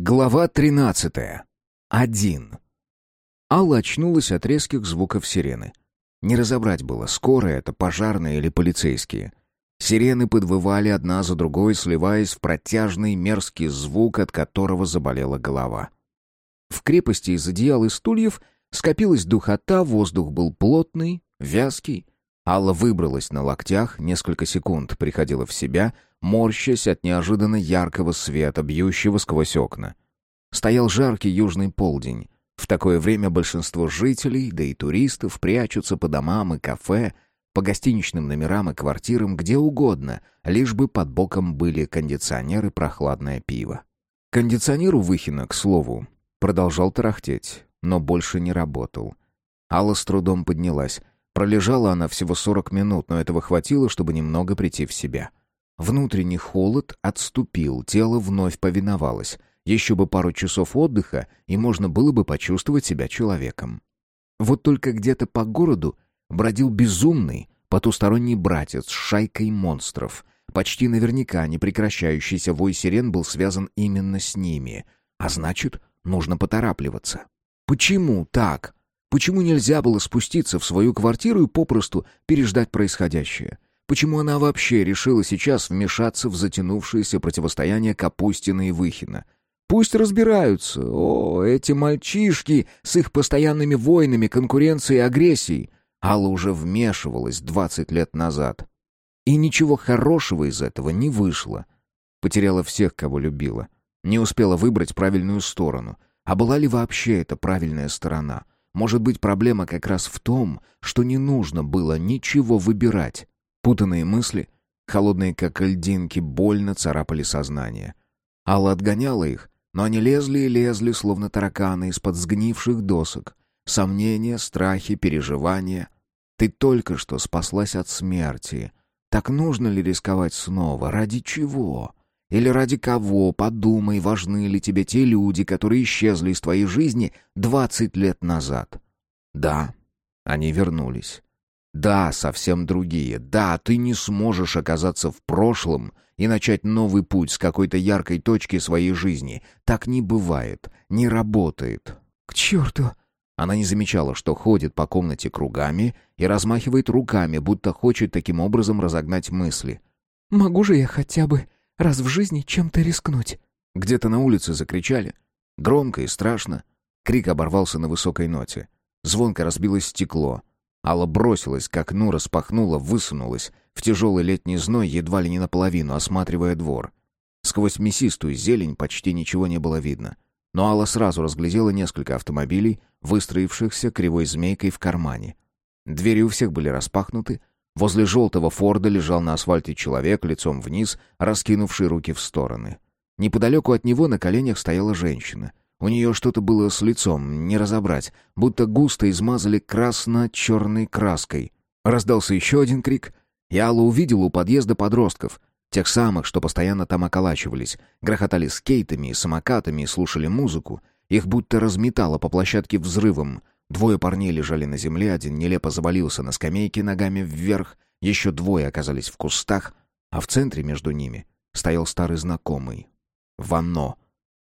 Глава 13. Один. Алла очнулась от резких звуков сирены. Не разобрать было, скорая это, пожарные или полицейские. Сирены подвывали одна за другой, сливаясь в протяжный мерзкий звук, от которого заболела голова. В крепости из одеял и стульев скопилась духота, воздух был плотный, вязкий. Алла выбралась на локтях, несколько секунд приходила в себя — морщась от неожиданно яркого света, бьющего сквозь окна. Стоял жаркий южный полдень. В такое время большинство жителей, да и туристов, прячутся по домам и кафе, по гостиничным номерам и квартирам, где угодно, лишь бы под боком были кондиционер и прохладное пиво. Кондиционер у Выхина, к слову, продолжал тарахтеть, но больше не работал. Алла с трудом поднялась. Пролежала она всего сорок минут, но этого хватило, чтобы немного прийти в себя. Внутренний холод отступил, тело вновь повиновалось. Еще бы пару часов отдыха, и можно было бы почувствовать себя человеком. Вот только где-то по городу бродил безумный, потусторонний братец с шайкой монстров. Почти наверняка непрекращающийся вой сирен был связан именно с ними. А значит, нужно поторапливаться. Почему так? Почему нельзя было спуститься в свою квартиру и попросту переждать происходящее? Почему она вообще решила сейчас вмешаться в затянувшееся противостояние Капустина и Выхина? Пусть разбираются. О, эти мальчишки с их постоянными войнами, конкуренцией и агрессией. Алла уже вмешивалась двадцать лет назад. И ничего хорошего из этого не вышло. Потеряла всех, кого любила. Не успела выбрать правильную сторону. А была ли вообще эта правильная сторона? Может быть, проблема как раз в том, что не нужно было ничего выбирать. Путанные мысли, холодные как льдинки, больно царапали сознание. Алла отгоняла их, но они лезли и лезли, словно тараканы из-под сгнивших досок. Сомнения, страхи, переживания. Ты только что спаслась от смерти. Так нужно ли рисковать снова? Ради чего? Или ради кого? Подумай, важны ли тебе те люди, которые исчезли из твоей жизни двадцать лет назад. Да, они вернулись. Да, совсем другие. Да, ты не сможешь оказаться в прошлом и начать новый путь с какой-то яркой точки своей жизни. Так не бывает, не работает. К черту! Она не замечала, что ходит по комнате кругами и размахивает руками, будто хочет таким образом разогнать мысли. «Могу же я хотя бы раз в жизни чем-то рискнуть?» Где-то на улице закричали. Громко и страшно. Крик оборвался на высокой ноте. Звонко разбилось стекло. Алла бросилась к окну, распахнула, высунулась, в тяжелый летний зной едва ли не наполовину, осматривая двор. Сквозь мясистую зелень почти ничего не было видно. Но Алла сразу разглядела несколько автомобилей, выстроившихся кривой змейкой в кармане. Двери у всех были распахнуты. Возле желтого Форда лежал на асфальте человек, лицом вниз, раскинувший руки в стороны. Неподалеку от него на коленях стояла женщина — у нее что-то было с лицом, не разобрать, будто густо измазали красно-черной краской. Раздался еще один крик. Я Алла увидела у подъезда подростков, тех самых, что постоянно там околачивались, грохотали скейтами и самокатами и слушали музыку. Их будто разметало по площадке взрывом. Двое парней лежали на земле, один нелепо завалился на скамейке ногами вверх, еще двое оказались в кустах, а в центре между ними стоял старый знакомый. Ванно —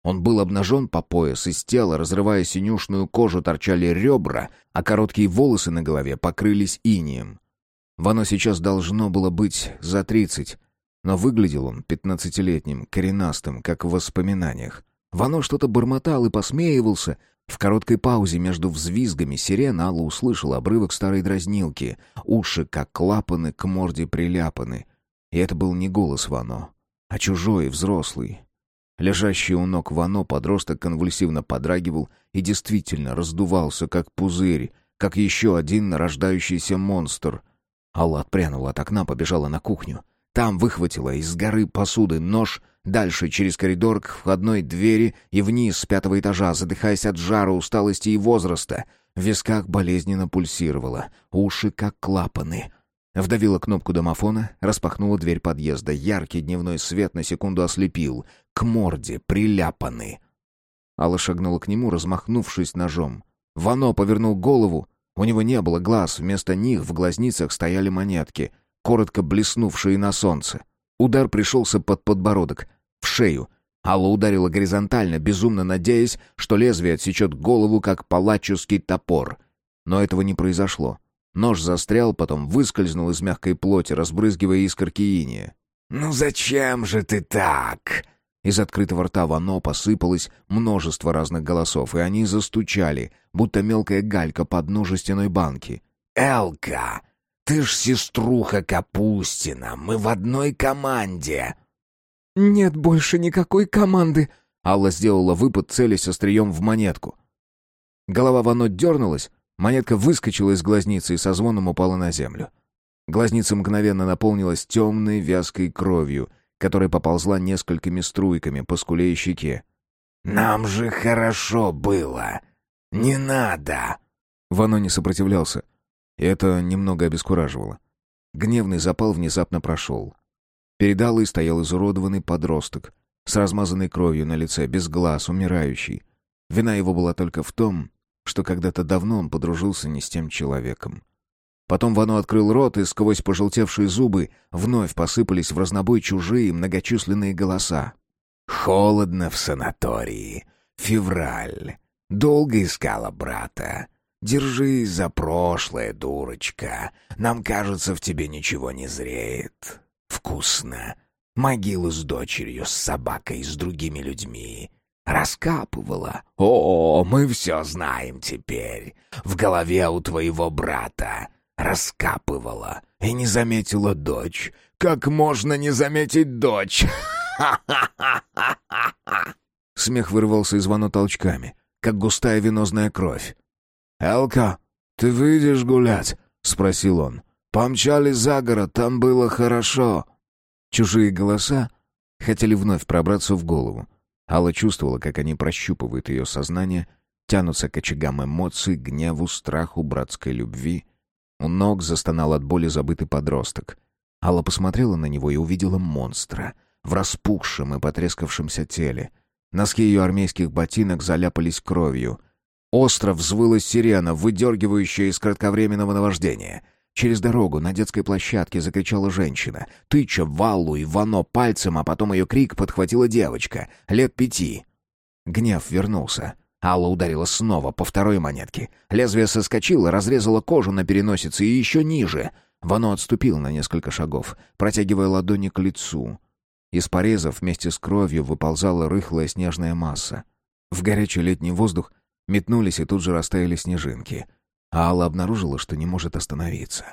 он был обнажен по пояс, из тела, разрывая синюшную кожу, торчали ребра, а короткие волосы на голове покрылись инием. Вано сейчас должно было быть за тридцать, но выглядел он пятнадцатилетним, коренастым, как в воспоминаниях. Вано что-то бормотал и посмеивался. В короткой паузе между взвизгами сирен Алла услышала обрывок старой дразнилки. Уши, как клапаны, к морде приляпаны. И это был не голос Вано, а чужой, взрослый, Лежащий у ног Вано подросток конвульсивно подрагивал и действительно раздувался, как пузырь, как еще один нарождающийся монстр. Алла отпрянула от окна, побежала на кухню. Там выхватила из горы посуды нож, дальше через коридор к входной двери и вниз с пятого этажа, задыхаясь от жара, усталости и возраста. В висках болезненно пульсировало, уши как клапаны — Вдавила кнопку домофона, распахнула дверь подъезда. Яркий дневной свет на секунду ослепил. К морде приляпаны. Алла шагнула к нему, размахнувшись ножом. Вано повернул голову. У него не было глаз, вместо них в глазницах стояли монетки, коротко блеснувшие на солнце. Удар пришелся под подбородок, в шею. Алла ударила горизонтально, безумно надеясь, что лезвие отсечет голову, как палаческий топор. Но этого не произошло. Нож застрял, потом выскользнул из мягкой плоти, разбрызгивая искорки иния. «Ну зачем же ты так?» Из открытого рта Вано посыпалось множество разных голосов, и они застучали, будто мелкая галька под дну жестяной банки. «Элка, ты ж сеструха Капустина, мы в одной команде!» «Нет больше никакой команды!» Алла сделала выпад, целясь острием в монетку. Голова Вано дернулась, монетка выскочила из глазницы и со звоном упала на землю. Глазница мгновенно наполнилась темной вязкой кровью — которая поползла несколькими струйками по скуле и щеке. «Нам же хорошо было! Не надо!» Вано не сопротивлялся, это немного обескураживало. Гневный запал внезапно прошел. Перед Аллой стоял изуродованный подросток, с размазанной кровью на лице, без глаз, умирающий. Вина его была только в том, что когда-то давно он подружился не с тем человеком. Потом Вано открыл рот, и сквозь пожелтевшие зубы вновь посыпались в разнобой чужие многочисленные голоса. «Холодно в санатории. Февраль. Долго искала брата. Держись за прошлое, дурочка. Нам кажется, в тебе ничего не зреет. Вкусно. Могилу с дочерью, с собакой, с другими людьми. Раскапывала. О, мы все знаем теперь. В голове у твоего брата раскапывала и не заметила дочь. Как можно не заметить дочь? Смех вырвался из вано толчками, как густая венозная кровь. «Элка, ты выйдешь гулять?» — спросил он. «Помчали за город, там было хорошо». Чужие голоса хотели вновь пробраться в голову. Алла чувствовала, как они прощупывают ее сознание, тянутся к очагам эмоций, гневу, страху, братской любви, у ног застонал от боли забытый подросток. Алла посмотрела на него и увидела монстра в распухшем и потрескавшемся теле. Носки ее армейских ботинок заляпались кровью. Остро взвыла сирена, выдергивающая из кратковременного наваждения. Через дорогу на детской площадке закричала женщина, тыча Валлу и Вано пальцем, а потом ее крик подхватила девочка, лет пяти. Гнев вернулся. Алла ударила снова по второй монетке. Лезвие соскочило, разрезало кожу на переносице и еще ниже. Вано отступил на несколько шагов, протягивая ладони к лицу. Из порезов вместе с кровью выползала рыхлая снежная масса. В горячий летний воздух метнулись и тут же растаяли снежинки. А Алла обнаружила, что не может остановиться.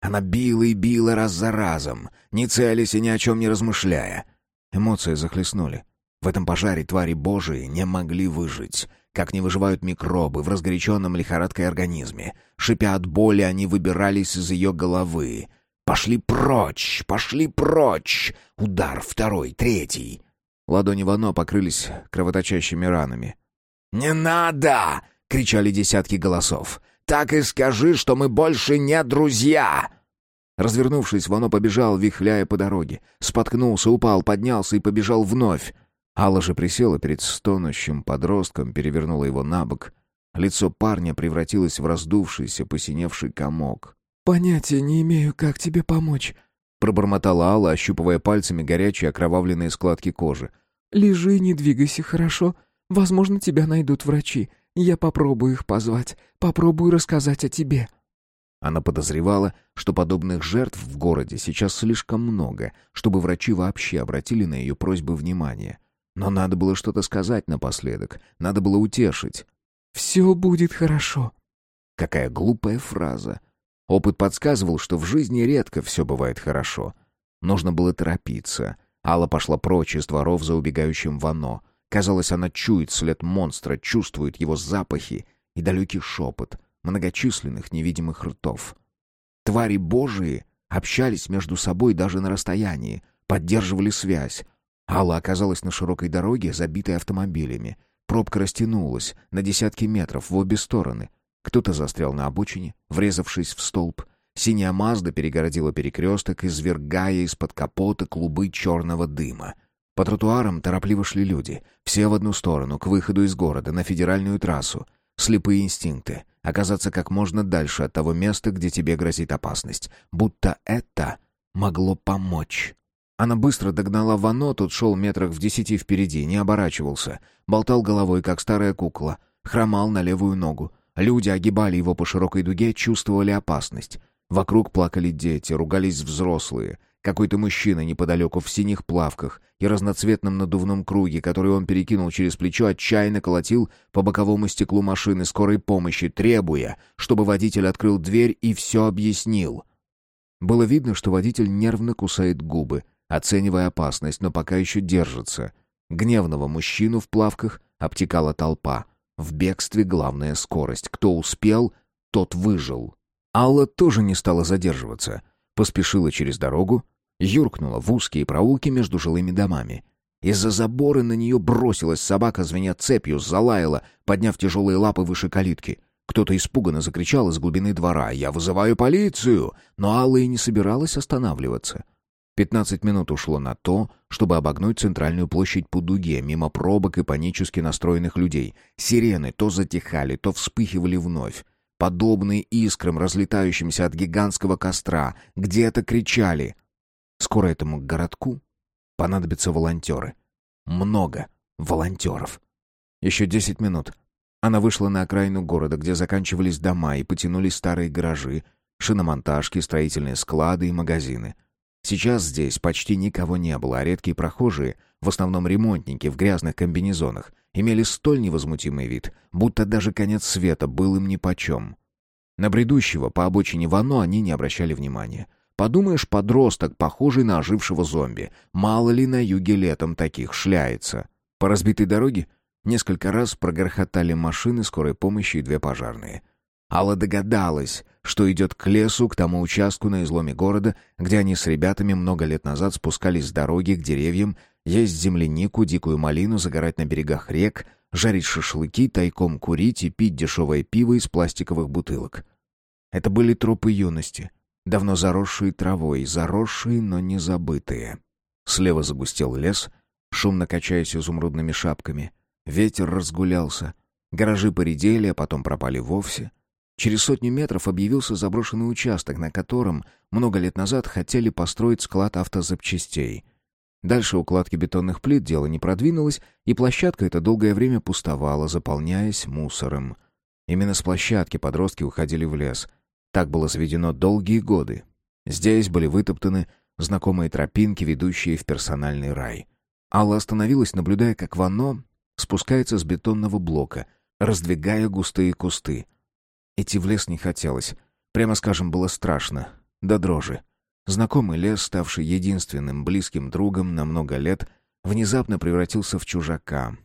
Она била и била раз за разом, не целясь и ни о чем не размышляя. Эмоции захлестнули. В этом пожаре твари божии не могли выжить — как не выживают микробы в разгоряченном лихорадкой организме. Шипя от боли, они выбирались из ее головы. «Пошли прочь! Пошли прочь!» Удар второй, третий. Ладони Вано покрылись кровоточащими ранами. «Не надо!» — кричали десятки голосов. «Так и скажи, что мы больше не друзья!» Развернувшись, Вано побежал, вихляя по дороге. Споткнулся, упал, поднялся и побежал вновь. Алла же присела перед стонущим подростком, перевернула его на бок. Лицо парня превратилось в раздувшийся, посиневший комок. «Понятия не имею, как тебе помочь», — пробормотала Алла, ощупывая пальцами горячие окровавленные складки кожи. «Лежи, не двигайся, хорошо? Возможно, тебя найдут врачи. Я попробую их позвать, попробую рассказать о тебе». Она подозревала, что подобных жертв в городе сейчас слишком много, чтобы врачи вообще обратили на ее просьбы внимание. Но надо было что-то сказать напоследок, надо было утешить. «Все будет хорошо». Какая глупая фраза. Опыт подсказывал, что в жизни редко все бывает хорошо. Нужно было торопиться. Алла пошла прочь из дворов за убегающим Вано. Казалось, она чует след монстра, чувствует его запахи и далекий шепот многочисленных невидимых ртов. Твари божии общались между собой даже на расстоянии, поддерживали связь, Алла оказалась на широкой дороге, забитой автомобилями. Пробка растянулась на десятки метров в обе стороны. Кто-то застрял на обочине, врезавшись в столб. Синяя Мазда перегородила перекресток, извергая из-под капота клубы черного дыма. По тротуарам торопливо шли люди. Все в одну сторону, к выходу из города, на федеральную трассу. Слепые инстинкты. Оказаться как можно дальше от того места, где тебе грозит опасность. Будто это могло помочь. Она быстро догнала Вано, тот шел метрах в десяти впереди, не оборачивался. Болтал головой, как старая кукла. Хромал на левую ногу. Люди огибали его по широкой дуге, чувствовали опасность. Вокруг плакали дети, ругались взрослые. Какой-то мужчина неподалеку в синих плавках и разноцветном надувном круге, который он перекинул через плечо, отчаянно колотил по боковому стеклу машины скорой помощи, требуя, чтобы водитель открыл дверь и все объяснил. Было видно, что водитель нервно кусает губы, оценивая опасность, но пока еще держится. Гневного мужчину в плавках обтекала толпа. В бегстве главная скорость. Кто успел, тот выжил. Алла тоже не стала задерживаться. Поспешила через дорогу, юркнула в узкие проулки между жилыми домами. Из-за забора на нее бросилась собака, звеня цепью, залаяла, подняв тяжелые лапы выше калитки. Кто-то испуганно закричал из глубины двора «Я вызываю полицию!» Но Алла и не собиралась останавливаться. Пятнадцать минут ушло на то, чтобы обогнуть центральную площадь по дуге, мимо пробок и панически настроенных людей. Сирены то затихали, то вспыхивали вновь. Подобные искрам, разлетающимся от гигантского костра, где-то кричали Скоро этому городку понадобятся волонтеры. Много волонтеров. Еще десять минут. Она вышла на окраину города, где заканчивались дома и потянулись старые гаражи, шиномонтажки, строительные склады и магазины. Сейчас здесь почти никого не было, а редкие прохожие, в основном ремонтники в грязных комбинезонах, имели столь невозмутимый вид, будто даже конец света был им нипочем. На бредущего по обочине Вано они не обращали внимания. Подумаешь, подросток, похожий на ожившего зомби. Мало ли на юге летом таких шляется. По разбитой дороге несколько раз прогрохотали машины скорой помощи и две пожарные. Алла догадалась, что идет к лесу, к тому участку на изломе города, где они с ребятами много лет назад спускались с дороги к деревьям, есть землянику, дикую малину, загорать на берегах рек, жарить шашлыки, тайком курить и пить дешевое пиво из пластиковых бутылок. Это были тропы юности — давно заросшие травой, заросшие, но не забытые. Слева загустел лес, шумно качаясь изумрудными шапками. Ветер разгулялся. Гаражи поредели, а потом пропали вовсе. Через сотню метров объявился заброшенный участок, на котором много лет назад хотели построить склад автозапчастей. Дальше укладки бетонных плит дело не продвинулось, и площадка эта долгое время пустовала, заполняясь мусором. Именно с площадки подростки уходили в лес — так было заведено долгие годы. Здесь были вытоптаны знакомые тропинки, ведущие в персональный рай. Алла остановилась, наблюдая, как Вано спускается с бетонного блока, раздвигая густые кусты. Идти в лес не хотелось. Прямо скажем, было страшно. До дрожи. Знакомый лес, ставший единственным близким другом на много лет, внезапно превратился в чужака.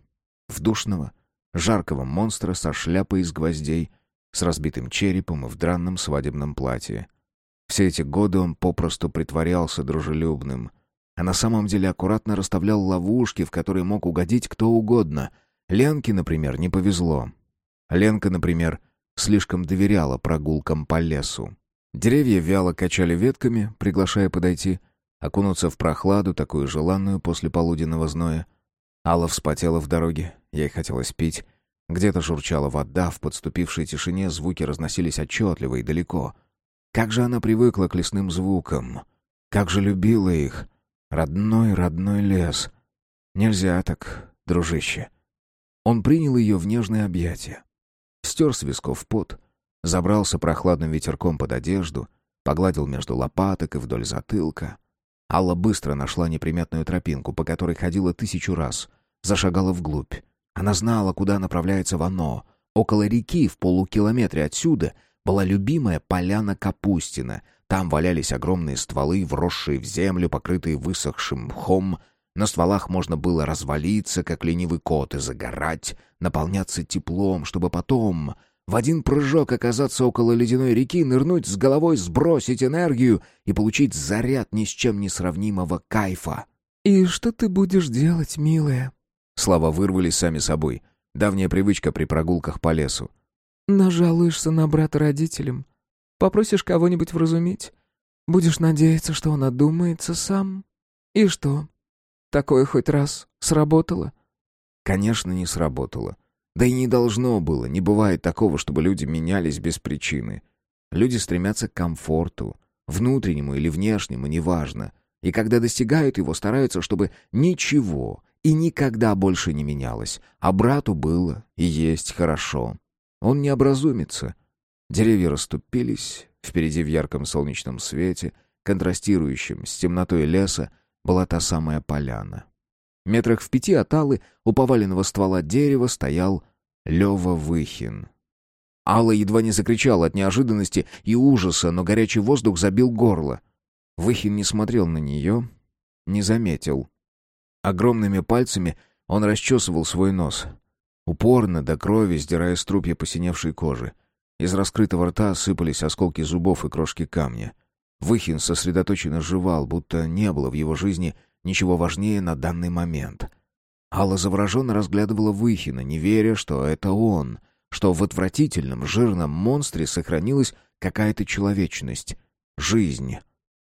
В душного, жаркого монстра со шляпой из гвоздей, с разбитым черепом и в дранном свадебном платье. Все эти годы он попросту притворялся дружелюбным, а на самом деле аккуратно расставлял ловушки, в которые мог угодить кто угодно. Ленке, например, не повезло. Ленка, например, слишком доверяла прогулкам по лесу. Деревья вяло качали ветками, приглашая подойти, окунуться в прохладу, такую желанную после полуденного зноя. Алла вспотела в дороге, ей хотелось пить, где-то журчала вода, в подступившей тишине звуки разносились отчетливо и далеко. Как же она привыкла к лесным звукам! Как же любила их! Родной, родной лес! Нельзя так, дружище. Он принял ее в нежное объятие. Стер с висков пот, забрался прохладным ветерком под одежду, погладил между лопаток и вдоль затылка. Алла быстро нашла неприметную тропинку, по которой ходила тысячу раз, зашагала вглубь. Она знала, куда направляется Вано. Около реки, в полукилометре отсюда, была любимая поляна Капустина. Там валялись огромные стволы, вросшие в землю, покрытые высохшим мхом. На стволах можно было развалиться, как ленивый кот, и загорать, наполняться теплом, чтобы потом в один прыжок оказаться около ледяной реки, нырнуть с головой, сбросить энергию и получить заряд ни с чем не сравнимого кайфа. «И что ты будешь делать, милая?» Слова вырвались сами собой. Давняя привычка при прогулках по лесу. «Нажалуешься на брата родителям. Попросишь кого-нибудь вразумить. Будешь надеяться, что он одумается сам. И что? Такое хоть раз сработало?» Конечно, не сработало. Да и не должно было. Не бывает такого, чтобы люди менялись без причины. Люди стремятся к комфорту. Внутреннему или внешнему, неважно. и когда достигают его, стараются, чтобы ничего и никогда больше не менялось, а брату было и есть хорошо. Он не образумится. Деревья расступились, впереди в ярком солнечном свете, контрастирующем с темнотой леса, была та самая поляна. Метрах в пяти от Аллы у поваленного ствола дерева стоял Лева Выхин. Алла едва не закричала от неожиданности и ужаса, но горячий воздух забил горло. Выхин не смотрел на нее, не заметил. Огромными пальцами он расчесывал свой нос. Упорно, до крови, сдирая струпья посиневшей кожи. Из раскрытого рта сыпались осколки зубов и крошки камня. Выхин сосредоточенно жевал, будто не было в его жизни ничего важнее на данный момент. Алла завороженно разглядывала Выхина, не веря, что это он, что в отвратительном жирном монстре сохранилась какая-то человечность, жизнь.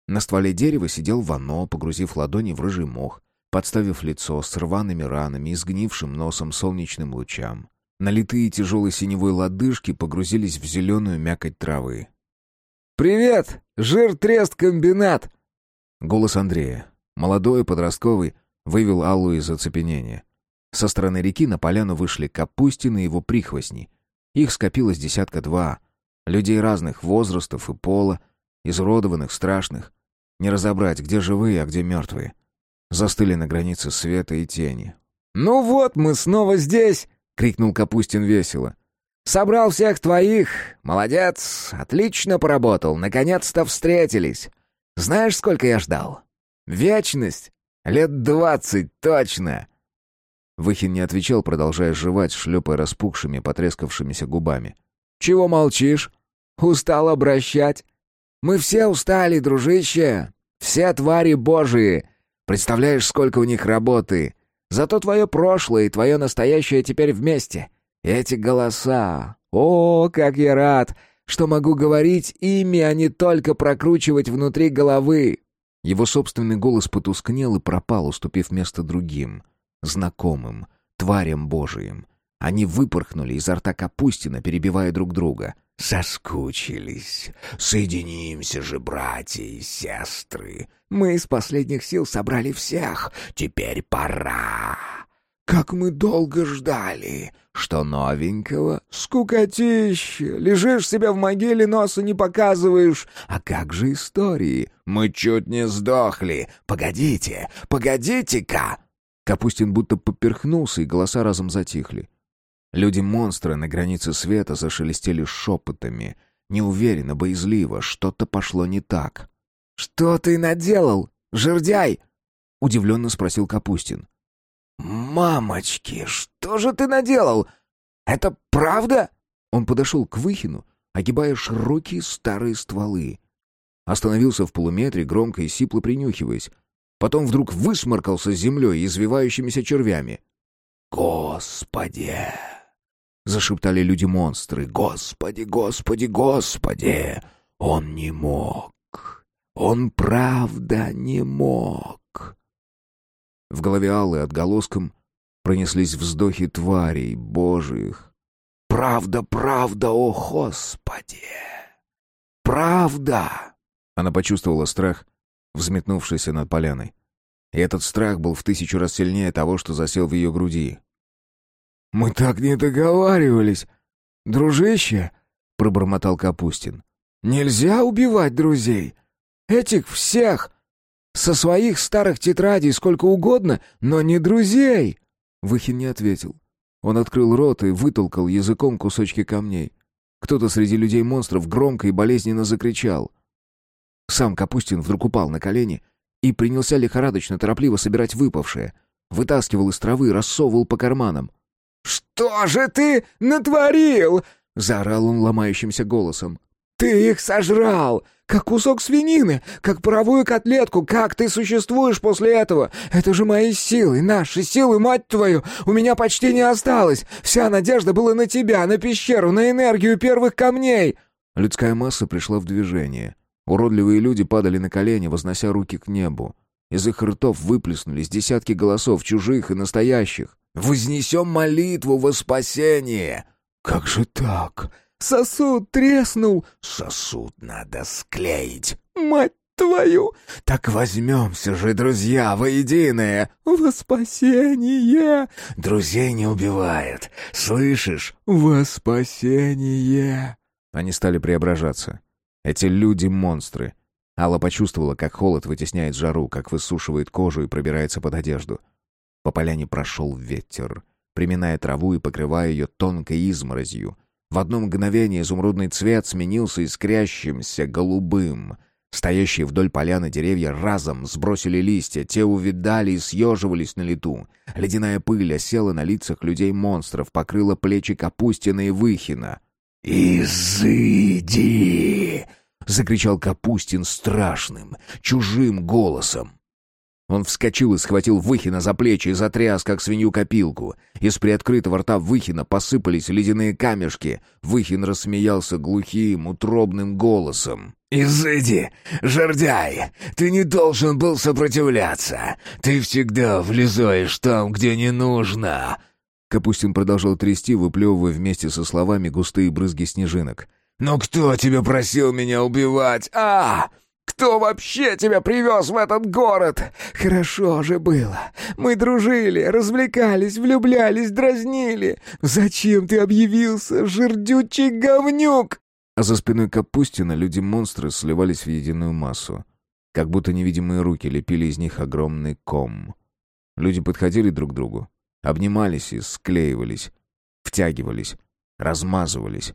На стволе дерева сидел Вано, погрузив ладони в рыжий мох, подставив лицо с рваными ранами и сгнившим носом солнечным лучам. Налитые тяжелой синевой лодыжки погрузились в зеленую мякоть травы. «Привет! Жир-трест-комбинат!» Голос Андрея, молодой, подростковый, вывел Аллу из оцепенения. Со стороны реки на поляну вышли Капустин и его прихвостни. Их скопилось десятка два. Людей разных возрастов и пола, изуродованных, страшных. Не разобрать, где живые, а где мертвые. Застыли на границе света и тени. «Ну вот, мы снова здесь!» — крикнул Капустин весело. «Собрал всех твоих! Молодец! Отлично поработал! Наконец-то встретились! Знаешь, сколько я ждал? Вечность! Лет двадцать, точно!» Выхин не отвечал, продолжая жевать, шлепая распухшими, потрескавшимися губами. «Чего молчишь? Устал обращать? Мы все устали, дружище! Все твари божии! Представляешь, сколько у них работы! Зато твое прошлое и твое настоящее теперь вместе!» Эти голоса! О, как я рад, что могу говорить ими, а не только прокручивать внутри головы!» Его собственный голос потускнел и пропал, уступив место другим, знакомым, тварям божиим. Они выпорхнули изо рта Капустина, перебивая друг друга. «Соскучились. Соединимся же, братья и сестры. Мы из последних сил собрали всех. Теперь пора. Как мы долго ждали. Что новенького? Скукотища. Лежишь себя в могиле, носа не показываешь. А как же истории? Мы чуть не сдохли. Погодите, погодите-ка. Капустин будто поперхнулся, и голоса разом затихли. Люди-монстры на границе света зашелестели шепотами. Неуверенно, боязливо, что-то пошло не так. «Что ты наделал, жердяй?» — удивленно спросил Капустин. «Мамочки, что же ты наделал? Это правда?» Он подошел к Выхину, огибая широкие старые стволы. Остановился в полуметре, громко и сипло принюхиваясь. Потом вдруг высморкался с землей и извивающимися червями. «Господи!» — зашептали люди-монстры. «Господи, господи, господи! Он не мог! Он правда не мог!» В голове Аллы отголоском пронеслись вздохи тварей божьих. «Правда, правда, о Господи! Правда!» Она почувствовала страх, взметнувшийся над поляной. И этот страх был в тысячу раз сильнее того, что засел в ее груди. «Мы так не договаривались, дружище!» — пробормотал Капустин. «Нельзя убивать друзей! Этих всех! Со своих старых тетрадей сколько угодно, но не друзей!» Выхин не ответил. Он открыл рот и вытолкал языком кусочки камней. Кто-то среди людей-монстров громко и болезненно закричал. Сам Капустин вдруг упал на колени и принялся лихорадочно, торопливо собирать выпавшее. Вытаскивал из травы, рассовывал по карманам. «Что же ты натворил?» — заорал он ломающимся голосом. «Ты их сожрал! Как кусок свинины, как паровую котлетку, как ты существуешь после этого? Это же мои силы, наши силы, мать твою! У меня почти не осталось! Вся надежда была на тебя, на пещеру, на энергию первых камней!» Людская масса пришла в движение. Уродливые люди падали на колени, вознося руки к небу. Из их ртов выплеснулись десятки голосов, чужих и настоящих. «Вознесем молитву во спасение!» «Как же так? Сосуд треснул!» «Сосуд надо склеить!» «Мать твою!» «Так возьмемся же, друзья, воединое!» «Во спасение!» «Друзей не убивает, слышишь?» «Во спасение!» Они стали преображаться. Эти люди-монстры. Алла почувствовала, как холод вытесняет жару, как высушивает кожу и пробирается под одежду. По поляне прошел ветер, приминая траву и покрывая ее тонкой изморозью. В одно мгновение изумрудный цвет сменился искрящимся голубым. Стоящие вдоль поляны деревья разом сбросили листья, те увидали и съеживались на лету. Ледяная пыль осела на лицах людей-монстров, покрыла плечи Капустина и Выхина. «Изыди!» — закричал Капустин страшным, чужим голосом. Он вскочил и схватил Выхина за плечи и затряс, как свинью-копилку. Из приоткрытого рта Выхина посыпались ледяные камешки. Выхин рассмеялся глухим, утробным голосом. «Изыди, жердяй, ты не должен был сопротивляться. Ты всегда влезаешь там, где не нужно». Капустин продолжал трясти, выплевывая вместе со словами густые брызги снежинок. «Но кто тебя просил меня убивать, а? Кто вообще тебя привез в этот город? Хорошо же было. Мы дружили, развлекались, влюблялись, дразнили. Зачем ты объявился, жердючий говнюк?» А за спиной Капустина люди-монстры сливались в единую массу. Как будто невидимые руки лепили из них огромный ком. Люди подходили друг к другу, обнимались и склеивались, втягивались, размазывались.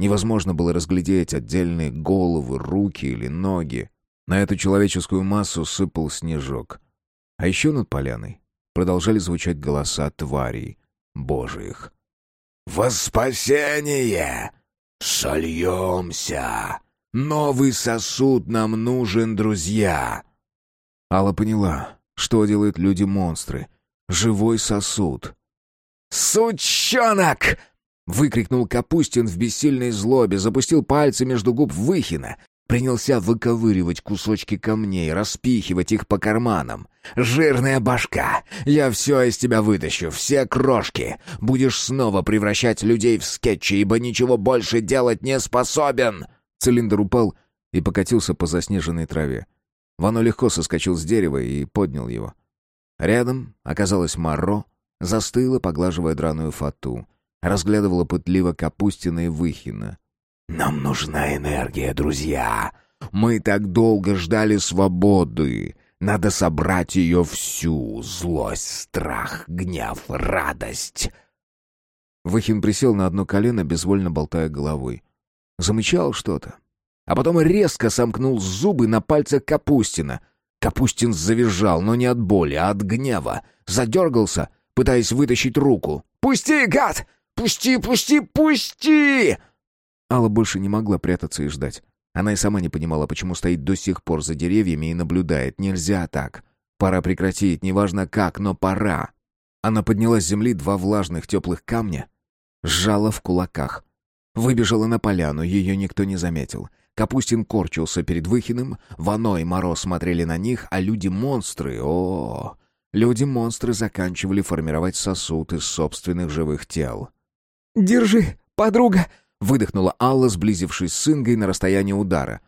Невозможно было разглядеть отдельные головы, руки или ноги. На эту человеческую массу сыпал снежок. А еще над поляной продолжали звучать голоса тварей божьих. «Во спасение! Сольемся! Новый сосуд нам нужен, друзья!» Алла поняла, что делают люди-монстры. Живой сосуд. «Сучонок!» — выкрикнул Капустин в бессильной злобе, запустил пальцы между губ Выхина, принялся выковыривать кусочки камней, распихивать их по карманам. «Жирная башка! Я все из тебя вытащу, все крошки! Будешь снова превращать людей в скетчи, ибо ничего больше делать не способен!» Цилиндр упал и покатился по заснеженной траве. Вано легко соскочил с дерева и поднял его. Рядом оказалась Марро, застыла, поглаживая драную фату. Разглядывала пытливо Капустина и Выхина. «Нам нужна энергия, друзья. Мы так долго ждали свободы. Надо собрать ее всю. Злость, страх, гнев, радость». Выхин присел на одно колено, безвольно болтая головой. Замычал что-то. А потом резко сомкнул зубы на пальцах Капустина. Капустин завизжал, но не от боли, а от гнева. Задергался, пытаясь вытащить руку. «Пусти, гад! Пусти, пусти, пусти!» Алла больше не могла прятаться и ждать. Она и сама не понимала, почему стоит до сих пор за деревьями и наблюдает. Нельзя так. Пора прекратить, неважно как, но пора. Она подняла с земли два влажных теплых камня, сжала в кулаках. Выбежала на поляну, ее никто не заметил. Капустин корчился перед Выхиным, Вано и Моро смотрели на них, а люди-монстры, о, Люди-монстры заканчивали формировать сосуд из собственных живых тел. «Держи, подруга!» Выдохнула Алла, сблизившись с Ингой на расстоянии удара.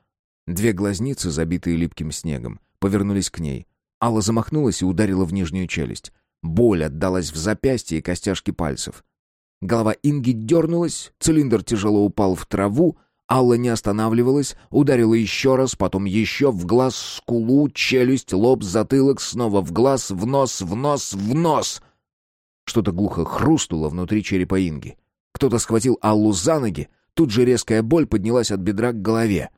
Две глазницы, забитые липким снегом, повернулись к ней. Алла замахнулась и ударила в нижнюю челюсть. Боль отдалась в запястье и костяшки пальцев. Голова Инги дернулась, цилиндр тяжело упал в траву, Алла не останавливалась, ударила еще раз, потом еще в глаз, скулу, челюсть, лоб, затылок, снова в глаз, в нос, в нос, в нос. Что-то глухо хрустнуло внутри черепа Инги. Кто-то схватил Аллу за ноги, тут же резкая боль поднялась от бедра к голове.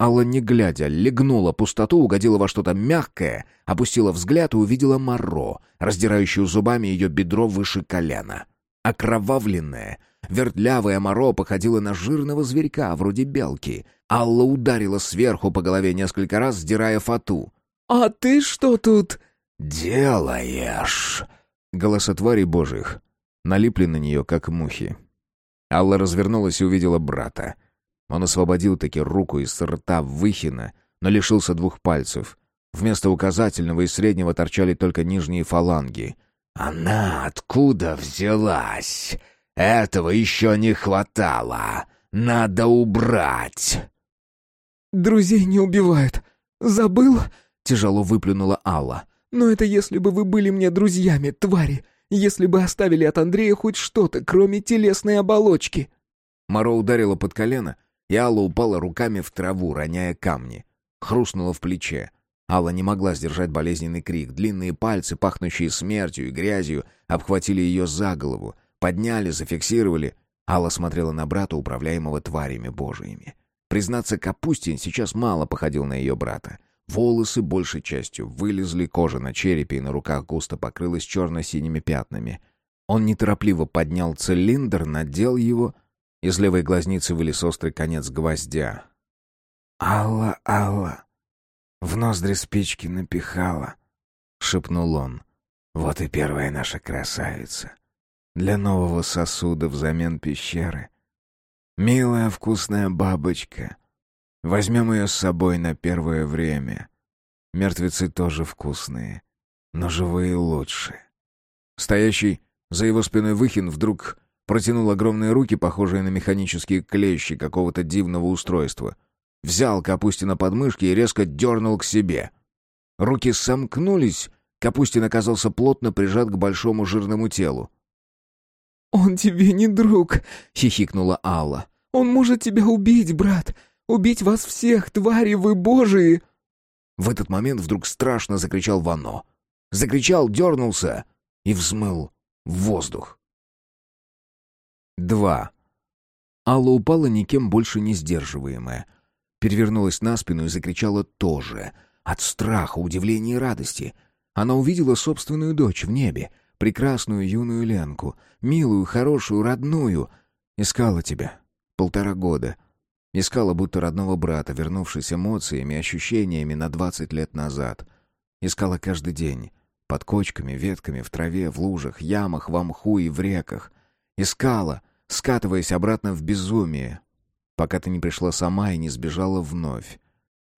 Алла, не глядя, легнула пустоту, угодила во что-то мягкое, опустила взгляд и увидела Моро, раздирающую зубами ее бедро выше колена. Окровавленная, вертлявая Моро походила на жирного зверька, вроде белки. Алла ударила сверху по голове несколько раз, сдирая фату. «А ты что тут?» «Делаешь?» Голоса тварей божьих налипли на нее, как мухи. Алла развернулась и увидела брата. Он освободил таки руку из рта Выхина, но лишился двух пальцев. Вместо указательного и среднего торчали только нижние фаланги. «Она откуда взялась? Этого еще не хватало. Надо убрать!» «Друзей не убивают», забыл?» — тяжело выплюнула Алла. «Но это если бы вы были мне друзьями, твари! Если бы оставили от Андрея хоть что-то, кроме телесной оболочки!» Моро ударила под колено, и Алла упала руками в траву, роняя камни. Хрустнула в плече. Алла не могла сдержать болезненный крик. Длинные пальцы, пахнущие смертью и грязью, обхватили ее за голову, подняли, зафиксировали. Алла смотрела на брата, управляемого тварями божьими. Признаться, Капустин сейчас мало походил на ее брата. Волосы большей частью вылезли, кожа на черепе и на руках густо покрылась черно-синими пятнами. Он неторопливо поднял цилиндр, надел его. Из левой глазницы вылез острый конец гвоздя. «Алла, Алла, в ноздри спички напихала», — шепнул он. «Вот и первая наша красавица. Для нового сосуда взамен пещеры. Милая вкусная бабочка. Возьмем ее с собой на первое время. Мертвецы тоже вкусные, но живые лучше». Стоящий за его спиной Выхин вдруг протянул огромные руки, похожие на механические клещи какого-то дивного устройства — взял Капустина под мышки и резко дернул к себе. Руки сомкнулись, Капустин оказался плотно прижат к большому жирному телу. «Он тебе не друг», — хихикнула Алла. «Он может тебя убить, брат! Убить вас всех, твари вы божии!» В этот момент вдруг страшно закричал Вано. Закричал, дернулся и взмыл в воздух. Два. Алла упала никем больше не сдерживаемая — перевернулась на спину и закричала тоже. От страха, удивления и радости. Она увидела собственную дочь в небе, прекрасную юную Ленку, милую, хорошую, родную. Искала тебя. Полтора года. Искала будто родного брата, вернувшись эмоциями, ощущениями на двадцать лет назад. Искала каждый день. Под кочками, ветками, в траве, в лужах, ямах, в мху и в реках. Искала, скатываясь обратно в безумие, пока ты не пришла сама и не сбежала вновь.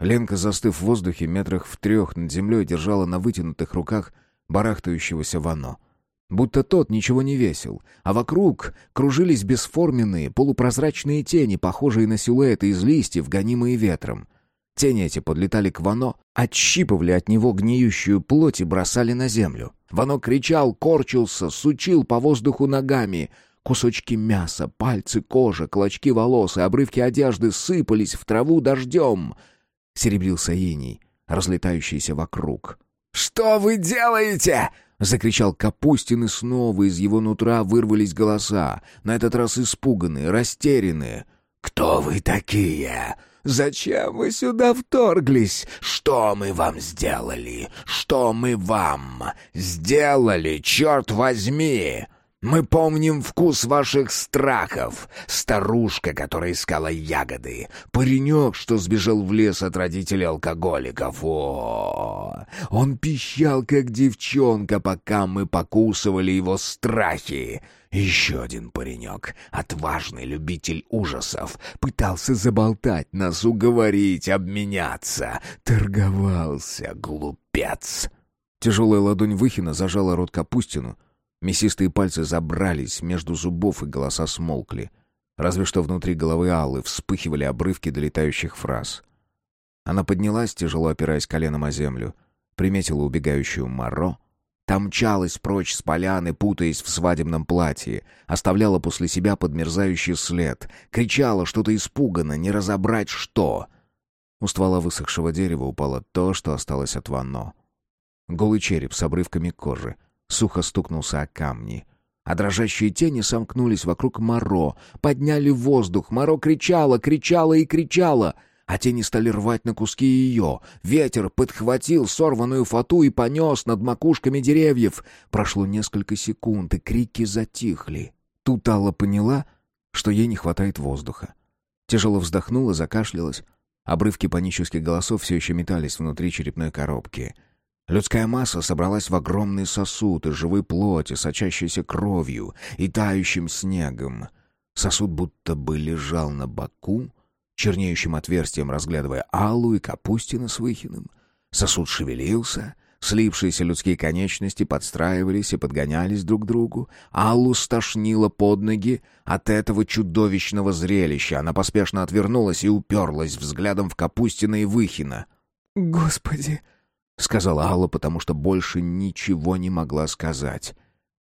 Ленка, застыв в воздухе метрах в трех над землей, держала на вытянутых руках барахтающегося Вано. Будто тот ничего не весил, а вокруг кружились бесформенные, полупрозрачные тени, похожие на силуэты из листьев, гонимые ветром. Тени эти подлетали к Вано, отщипывали от него гниющую плоть и бросали на землю. Вано кричал, корчился, сучил по воздуху ногами — Кусочки мяса, пальцы, кожа, клочки волос и обрывки одежды сыпались в траву дождем. Серебрился иней, разлетающийся вокруг. «Что вы делаете?» — закричал Капустин, и снова из его нутра вырвались голоса, на этот раз испуганные, растерянные. «Кто вы такие? Зачем вы сюда вторглись? Что мы вам сделали? Что мы вам сделали, черт возьми?» Мы помним вкус ваших страхов. Старушка, которая искала ягоды. Паренек, что сбежал в лес от родителей алкоголиков. О, он пищал, как девчонка, пока мы покусывали его страхи. Еще один паренек, отважный любитель ужасов, пытался заболтать нас, уговорить, обменяться. Торговался, глупец. Тяжелая ладонь Выхина зажала рот Капустину, Мясистые пальцы забрались между зубов, и голоса смолкли. Разве что внутри головы Аллы вспыхивали обрывки долетающих фраз. Она поднялась, тяжело опираясь коленом о землю, приметила убегающую Маро, там мчалась прочь с поляны, путаясь в свадебном платье, оставляла после себя подмерзающий след, кричала что-то испуганно, не разобрать что. У ствола высохшего дерева упало то, что осталось от Ванно. Голый череп с обрывками кожи — сухо стукнулся о камни. А дрожащие тени сомкнулись вокруг Моро, подняли воздух. Моро кричала, кричала и кричала, а тени стали рвать на куски ее. Ветер подхватил сорванную фату и понес над макушками деревьев. Прошло несколько секунд, и крики затихли. Тут Алла поняла, что ей не хватает воздуха. Тяжело вздохнула, закашлялась. Обрывки панических голосов все еще метались внутри черепной коробки — Людская масса собралась в огромный сосуд из живой плоти, сочащейся кровью и тающим снегом. Сосуд будто бы лежал на боку, чернеющим отверстием разглядывая Аллу и Капустина с Выхиным. Сосуд шевелился, слипшиеся людские конечности подстраивались и подгонялись друг к другу. Аллу стошнило под ноги от этого чудовищного зрелища. Она поспешно отвернулась и уперлась взглядом в Капустина и Выхина — Господи!» — сказала Алла, потому что больше ничего не могла сказать.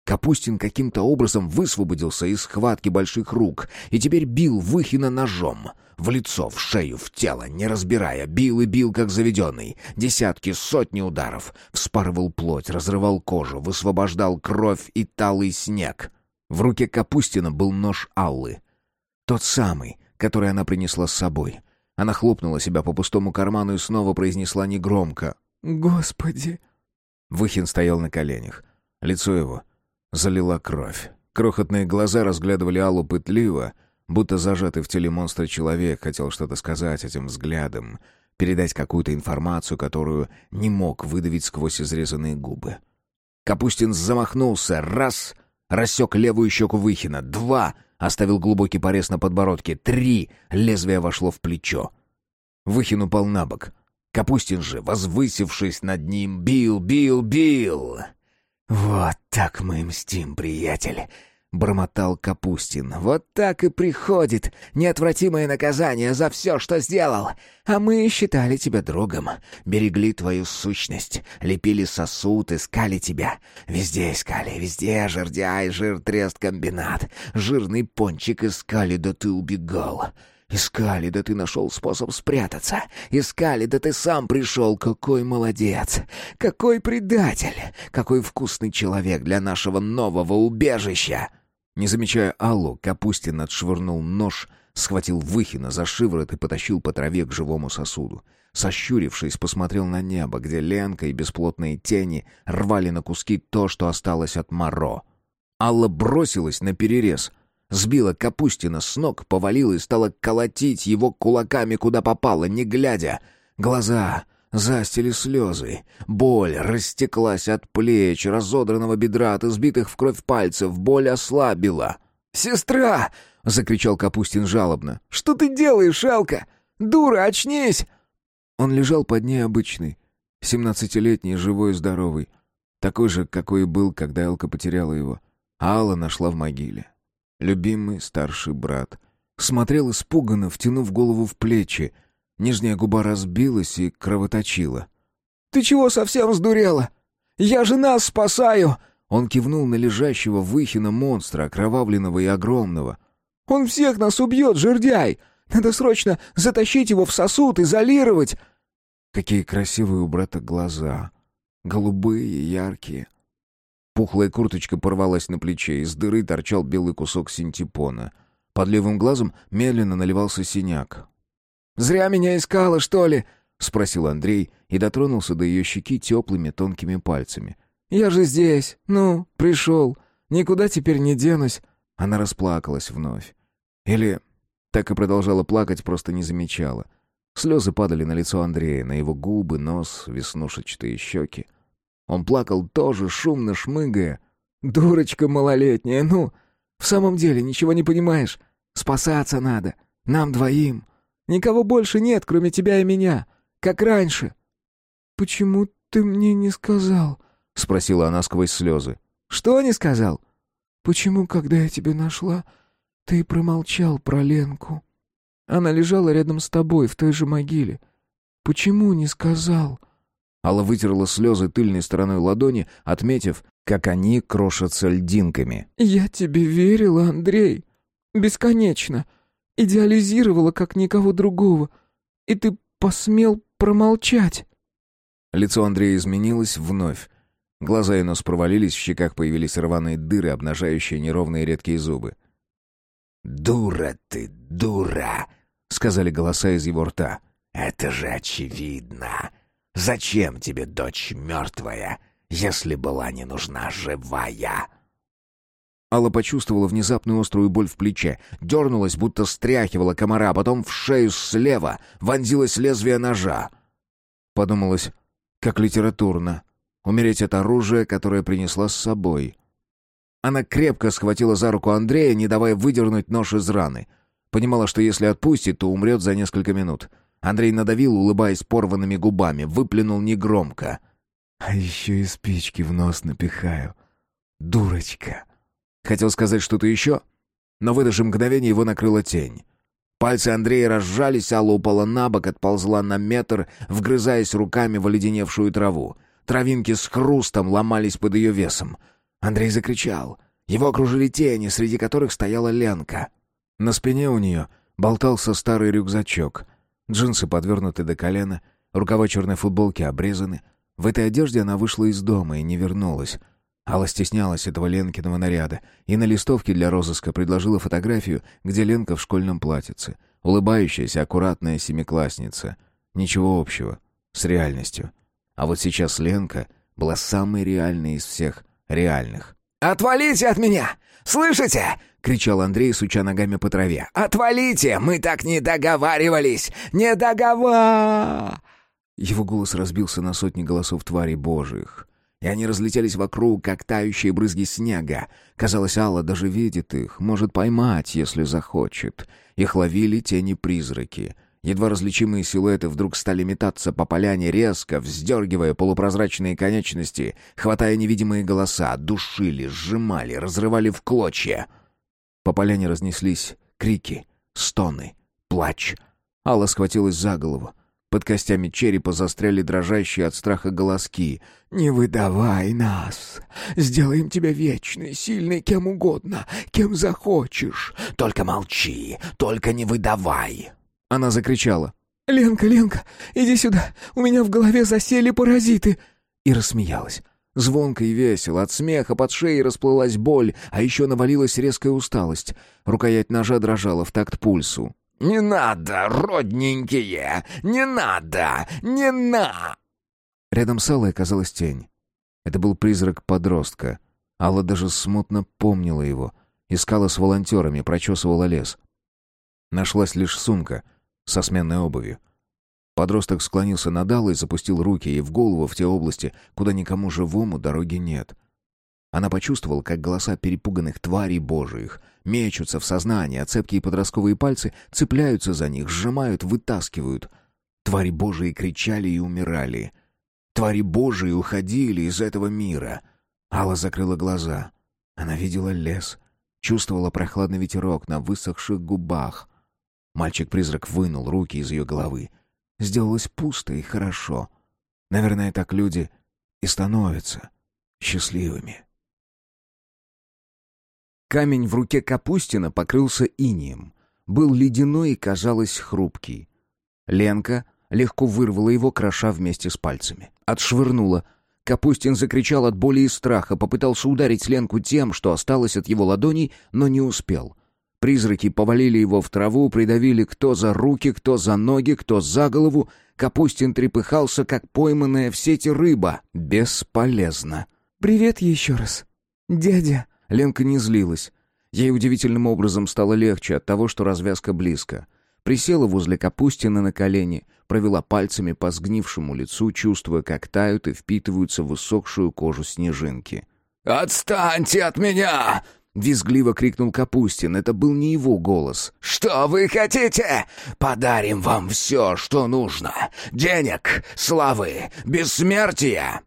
Капустин каким-то образом высвободился из схватки больших рук и теперь бил Выхина ножом. В лицо, в шею, в тело, не разбирая, бил и бил, как заведенный. Десятки, сотни ударов. Вспарывал плоть, разрывал кожу, высвобождал кровь и талый снег. В руке Капустина был нож Аллы. Тот самый, который она принесла с собой. Она хлопнула себя по пустому карману и снова произнесла негромко. «Господи!» Выхин стоял на коленях. Лицо его залила кровь. Крохотные глаза разглядывали Аллу пытливо, будто зажатый в теле монстра человек хотел что-то сказать этим взглядом, передать какую-то информацию, которую не мог выдавить сквозь изрезанные губы. Капустин замахнулся, раз, рассек левую щеку Выхина, два, оставил глубокий порез на подбородке, три, лезвие вошло в плечо. Выхин упал на бок. Капустин же, возвысившись над ним, бил, бил, бил. «Вот так мы мстим, приятель!» — бормотал Капустин. «Вот так и приходит неотвратимое наказание за все, что сделал. А мы считали тебя другом, берегли твою сущность, лепили сосуд, искали тебя. Везде искали, везде жердяй, жир, трест, комбинат. Жирный пончик искали, да ты убегал. Искали, да ты нашел способ спрятаться. Искали, да ты сам пришел. Какой молодец! Какой предатель! Какой вкусный человек для нашего нового убежища!» Не замечая Аллу, Капустин отшвырнул нож, схватил Выхина за шиворот и потащил по траве к живому сосуду. Сощурившись, посмотрел на небо, где Ленка и бесплотные тени рвали на куски то, что осталось от Моро. Алла бросилась на перерез — Сбила Капустина с ног, повалила и стала колотить его кулаками, куда попало, не глядя. Глаза застили слезы. Боль растеклась от плеч, разодранного бедра, от избитых в кровь пальцев. Боль ослабила. «Сестра!» — закричал Капустин жалобно. «Что ты делаешь, Элка? Дура, очнись!» Он лежал под ней обычный, семнадцатилетний, живой и здоровый. Такой же, какой и был, когда Элка потеряла его. А Алла нашла в могиле любимый старший брат. Смотрел испуганно, втянув голову в плечи. Нижняя губа разбилась и кровоточила. «Ты чего совсем сдурела? Я же нас спасаю!» Он кивнул на лежащего Выхина монстра, окровавленного и огромного. «Он всех нас убьет, жердяй! Надо срочно затащить его в сосуд, изолировать!» Какие красивые у брата глаза! Голубые, яркие. Пухлая курточка порвалась на плече, из дыры торчал белый кусок синтепона. Под левым глазом медленно наливался синяк. «Зря меня искала, что ли?» — спросил Андрей и дотронулся до ее щеки теплыми тонкими пальцами. «Я же здесь. Ну, пришел. Никуда теперь не денусь». Она расплакалась вновь. Или так и продолжала плакать, просто не замечала. Слезы падали на лицо Андрея, на его губы, нос, веснушечатые щеки. Он плакал тоже, шумно шмыгая. «Дурочка малолетняя, ну! В самом деле ничего не понимаешь. Спасаться надо. Нам двоим. Никого больше нет, кроме тебя и меня. Как раньше». «Почему ты мне не сказал?» — спросила она сквозь слезы. «Что не сказал?» «Почему, когда я тебя нашла, ты промолчал про Ленку? Она лежала рядом с тобой в той же могиле. Почему не сказал?» Алла вытерла слезы тыльной стороной ладони, отметив, как они крошатся льдинками. «Я тебе верила, Андрей. Бесконечно. Идеализировала, как никого другого. И ты посмел промолчать». Лицо Андрея изменилось вновь. Глаза и нос провалились, в щеках появились рваные дыры, обнажающие неровные редкие зубы. «Дура ты, дура!» — сказали голоса из его рта. «Это же очевидно!» Зачем тебе дочь мертвая, если была не нужна живая?» Алла почувствовала внезапную острую боль в плече, дернулась, будто стряхивала комара, а потом в шею слева вонзилось лезвие ножа. Подумалось, как литературно. Умереть от оружия, которое принесла с собой. Она крепко схватила за руку Андрея, не давая выдернуть нож из раны. Понимала, что если отпустит, то умрет за несколько минут. Андрей надавил, улыбаясь порванными губами, выплюнул негромко. «А еще и спички в нос напихаю. Дурочка!» Хотел сказать что-то еще, но в это же мгновение его накрыла тень. Пальцы Андрея разжались, Алла упала на бок, отползла на метр, вгрызаясь руками в оледеневшую траву. Травинки с хрустом ломались под ее весом. Андрей закричал. Его окружили тени, среди которых стояла Ленка. На спине у нее болтался старый рюкзачок. Джинсы подвернуты до колена, рукава черной футболки обрезаны. В этой одежде она вышла из дома и не вернулась. Алла стеснялась этого Ленкиного наряда и на листовке для розыска предложила фотографию, где Ленка в школьном платьице. Улыбающаяся, аккуратная семиклассница. Ничего общего с реальностью. А вот сейчас Ленка была самой реальной из всех реальных. «Отвалите от меня! Слышите?» — кричал Андрей, суча ногами по траве. «Отвалите! Мы так не договаривались! Не догова!» Его голос разбился на сотни голосов тварей божьих и они разлетелись вокруг, как тающие брызги снега. Казалось, Алла даже видит их, может поймать, если захочет. Их ловили тени-призраки. Едва различимые силуэты вдруг стали метаться по поляне резко, вздергивая полупрозрачные конечности, хватая невидимые голоса, душили, сжимали, разрывали в клочья. По поляне разнеслись крики, стоны, плач. Алла схватилась за голову. Под костями черепа застряли дрожащие от страха голоски. «Не выдавай нас! Сделаем тебя вечной, сильной, кем угодно, кем захочешь! Только молчи, только не выдавай!» Она закричала. «Ленка, Ленка, иди сюда! У меня в голове засели паразиты!» И рассмеялась. Звонко и весело, от смеха под шеей расплылась боль, а еще навалилась резкая усталость. Рукоять ножа дрожала в такт пульсу. «Не надо, родненькие! Не надо! Не на!» Рядом с Аллой оказалась тень. Это был призрак подростка. Алла даже смутно помнила его. Искала с волонтерами, прочесывала лес. Нашлась лишь сумка со сменной обувью. Подросток склонился над Аллой, запустил руки ей в голову в те области, куда никому живому дороги нет. Она почувствовала, как голоса перепуганных тварей божиих мечутся в сознании, а цепкие подростковые пальцы цепляются за них, сжимают, вытаскивают. Твари божии кричали и умирали. Твари божии уходили из этого мира. Алла закрыла глаза. Она видела лес, чувствовала прохладный ветерок на высохших губах. Мальчик-призрак вынул руки из ее головы. Сделалось пусто и хорошо. Наверное, так люди и становятся счастливыми. Камень в руке Капустина покрылся инием. Был ледяной и, казалось, хрупкий. Ленка легко вырвала его, кроша вместе с пальцами. Отшвырнула. Капустин закричал от боли и страха, попытался ударить Ленку тем, что осталось от его ладоней, но не успел. Призраки повалили его в траву, придавили кто за руки, кто за ноги, кто за голову. Капустин трепыхался, как пойманная в сети рыба. Бесполезно. «Привет еще раз, дядя», Ленка не злилась. Ей удивительным образом стало легче от того, что развязка близко. Присела возле Капустина на колени, провела пальцами по сгнившему лицу, чувствуя, как тают и впитываются в высохшую кожу снежинки. «Отстаньте от меня!» — визгливо крикнул Капустин. Это был не его голос. «Что вы хотите? Подарим вам все, что нужно. Денег, славы, бессмертия!»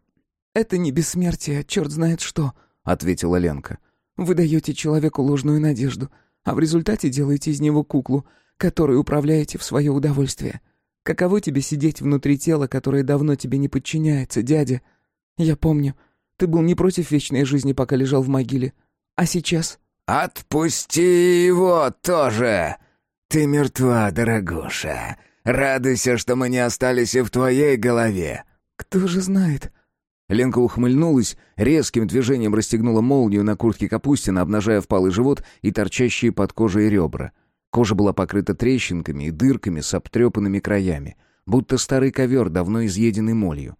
«Это не бессмертие, черт знает что», — ответила Ленка. Вы даете человеку ложную надежду, а в результате делаете из него куклу, которой управляете в свое удовольствие. Каково тебе сидеть внутри тела, которое давно тебе не подчиняется, дядя? Я помню, ты был не против вечной жизни, пока лежал в могиле. А сейчас?» «Отпусти его тоже! Ты мертва, дорогуша. Радуйся, что мы не остались и в твоей голове». «Кто же знает?» Ленка ухмыльнулась, резким движением расстегнула молнию на куртке Капустина, обнажая впалый живот и торчащие под кожей ребра. Кожа была покрыта трещинками и дырками с обтрепанными краями, будто старый ковер, давно изъеденный молью.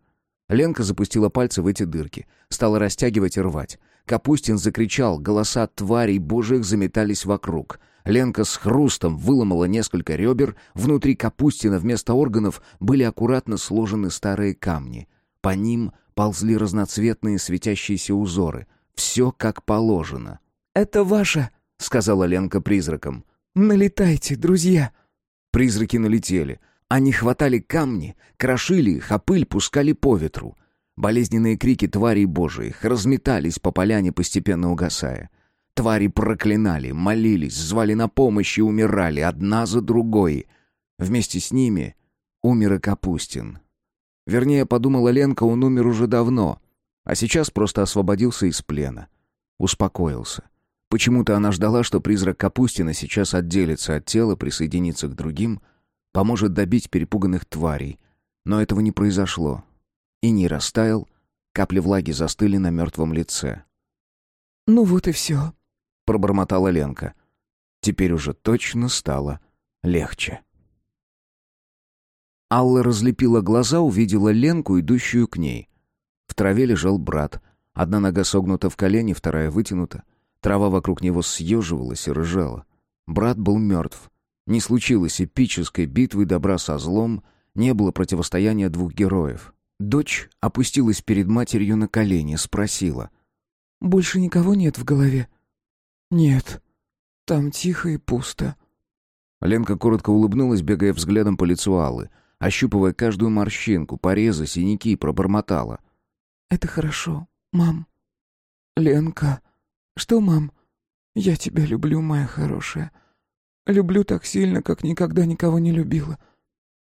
Ленка запустила пальцы в эти дырки, стала растягивать и рвать. Капустин закричал, голоса тварей божьих заметались вокруг. Ленка с хрустом выломала несколько ребер, внутри Капустина вместо органов были аккуратно сложены старые камни. По ним ползли разноцветные светящиеся узоры. Все как положено. «Это ваше», — сказала Ленка призракам. «Налетайте, друзья». Призраки налетели. Они хватали камни, крошили их, а пыль пускали по ветру. Болезненные крики тварей божиих разметались по поляне, постепенно угасая. Твари проклинали, молились, звали на помощь и умирали, одна за другой. Вместе с ними умер и Капустин. Вернее, подумала Ленка, он умер уже давно, а сейчас просто освободился из плена. Успокоился. Почему-то она ждала, что призрак Капустина сейчас отделится от тела, присоединится к другим, поможет добить перепуганных тварей. Но этого не произошло. И не растаял, капли влаги застыли на мертвом лице. «Ну вот и все», — пробормотала Ленка. Теперь уже точно стало легче. Алла разлепила глаза, увидела Ленку, идущую к ней. В траве лежал брат. Одна нога согнута в колени, вторая вытянута. Трава вокруг него съеживалась и рыжала. Брат был мертв. Не случилось эпической битвы добра со злом, не было противостояния двух героев. Дочь опустилась перед матерью на колени, спросила. «Больше никого нет в голове?» «Нет. Там тихо и пусто». Ленка коротко улыбнулась, бегая взглядом по лицу Аллы, ощупывая каждую морщинку, порезы, синяки, и пробормотала. «Это хорошо, мам». «Ленка...» «Что, мам? Я тебя люблю, моя хорошая. Люблю так сильно, как никогда никого не любила.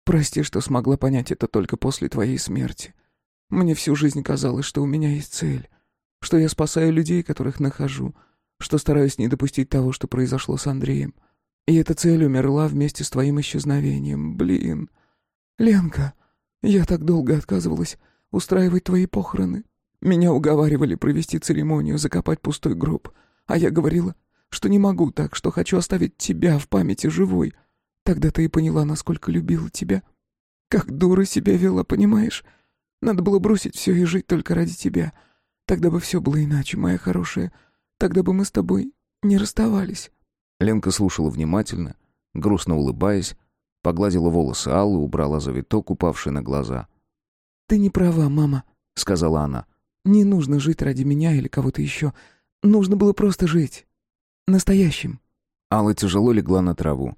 Прости, что смогла понять это только после твоей смерти. Мне всю жизнь казалось, что у меня есть цель, что я спасаю людей, которых нахожу, что стараюсь не допустить того, что произошло с Андреем. И эта цель умерла вместе с твоим исчезновением. Блин. Ленка, я так долго отказывалась устраивать твои похороны. Меня уговаривали провести церемонию, закопать пустой гроб. А я говорила, что не могу так, что хочу оставить тебя в памяти живой. Тогда ты и поняла, насколько любила тебя. Как дура себя вела, понимаешь? Надо было бросить все и жить только ради тебя. Тогда бы все было иначе, моя хорошая. Тогда бы мы с тобой не расставались». Ленка слушала внимательно, грустно улыбаясь, погладила волосы Аллы, убрала завиток, упавший на глаза. «Ты не права, мама», — сказала она. Не нужно жить ради меня или кого-то еще. Нужно было просто жить. Настоящим. Алла тяжело легла на траву.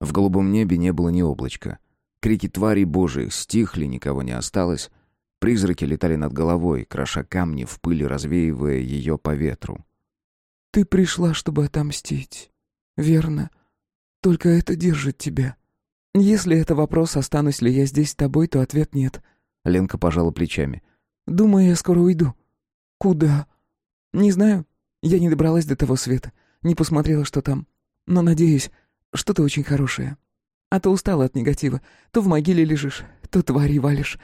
В голубом небе не было ни облачка. Крики тварей божьих стихли, никого не осталось. Призраки летали над головой, кроша камни в пыли, развеивая ее по ветру. «Ты пришла, чтобы отомстить. Верно. Только это держит тебя. Если это вопрос, останусь ли я здесь с тобой, то ответ нет». Ленка пожала плечами. Думаю, я скоро уйду. Куда? Не знаю. Я не добралась до того света. Не посмотрела, что там. Но надеюсь, что-то очень хорошее. А то устала от негатива. То в могиле лежишь, то твари валишь.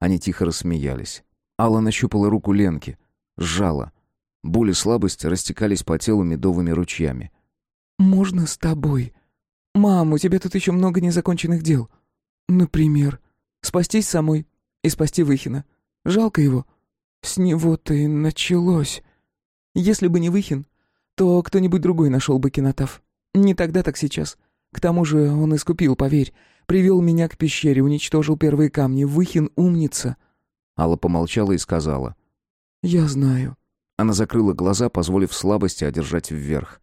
Они тихо рассмеялись. Алла нащупала руку Ленки. Сжала. Боль и слабость растекались по телу медовыми ручьями. «Можно с тобой? Мам, у тебя тут еще много незаконченных дел. Например, спастись самой и спасти Выхина. Жалко его. С него-то и началось. Если бы не Выхин, то кто-нибудь другой нашел бы кинотав. Не тогда, так сейчас. К тому же он искупил, поверь. Привел меня к пещере, уничтожил первые камни. Выхин умница. Алла помолчала и сказала. «Я знаю». Она закрыла глаза, позволив слабости одержать вверх.